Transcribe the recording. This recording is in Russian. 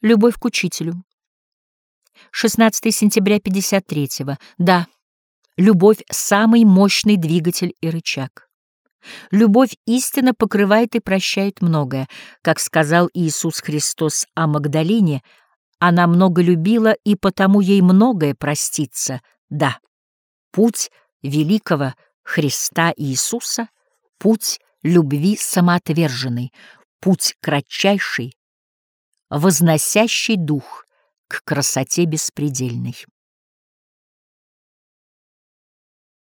Любовь к учителю. 16 сентября 53 -го. Да, любовь — самый мощный двигатель и рычаг. Любовь истинно покрывает и прощает многое. Как сказал Иисус Христос о Магдалине, она много любила, и потому ей многое простится. Да, путь великого Христа Иисуса — путь любви самоотверженной, путь кратчайший, возносящий дух к красоте беспредельной.